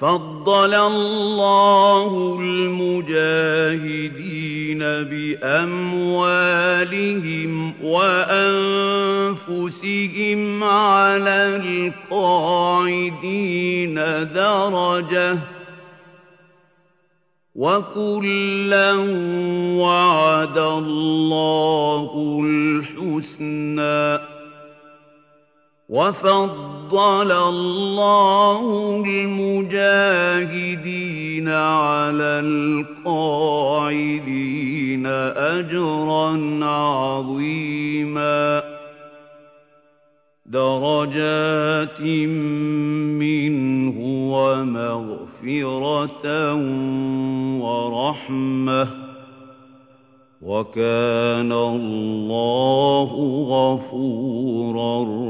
فَضَّلَ اللَّهُ الْمُجَاهِدِينَ بِأَمْوَالِهِمْ وَأَنفُسِهِمْ عَلَى الْقَاعِدِينَ دَرَجَةً ۚ وَكُلًّا وَعَدَ اللَّهُ الْحُسْنَىٰ ۚ وَفَضَّلَ اللَّهُ الْمُجَاهِدِينَ عَلَى الْقَاعِدِينَ أَجْرًا عَظِيمًا. دَرَجَاتٍ مِّنْهُ وَمَغْفِرَةً وَرَحْمَةً ۚ. وَكَانَ اللَّهُ غَفُورًا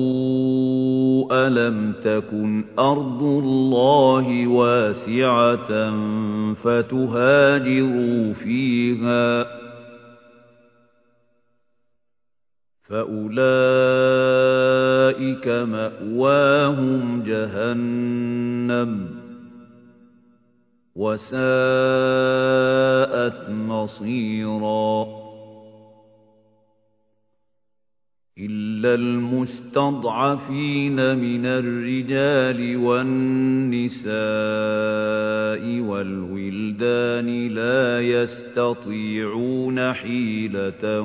أَلَمْ تَكُنْ أَرْضُ اللَّهِ وَاسِعَةً فَتُهَاجِرُوا فِيهَا ۚ فَأُولَٰئِكَ مَأْوَاهُمْ جَهَنَّمُ ۖ وَسَاءَتْ مَصِيرًا إِلَّا الْمُسْتَضْعَفِينَ مِنَ الرِّجَالِ وَالنِّسَاءِ وَالْوِلْدَانِ لَا يَسْتَطِيعُونَ حِيلَةً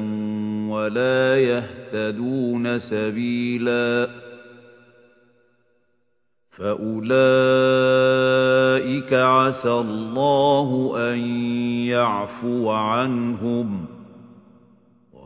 وَلَا يَهْتَدُونَ سَبِيلًا فَأُولَٰئِكَ عَسَى اللَّهُ أَن يَعْفُوَ عَنْهُمْ ۚ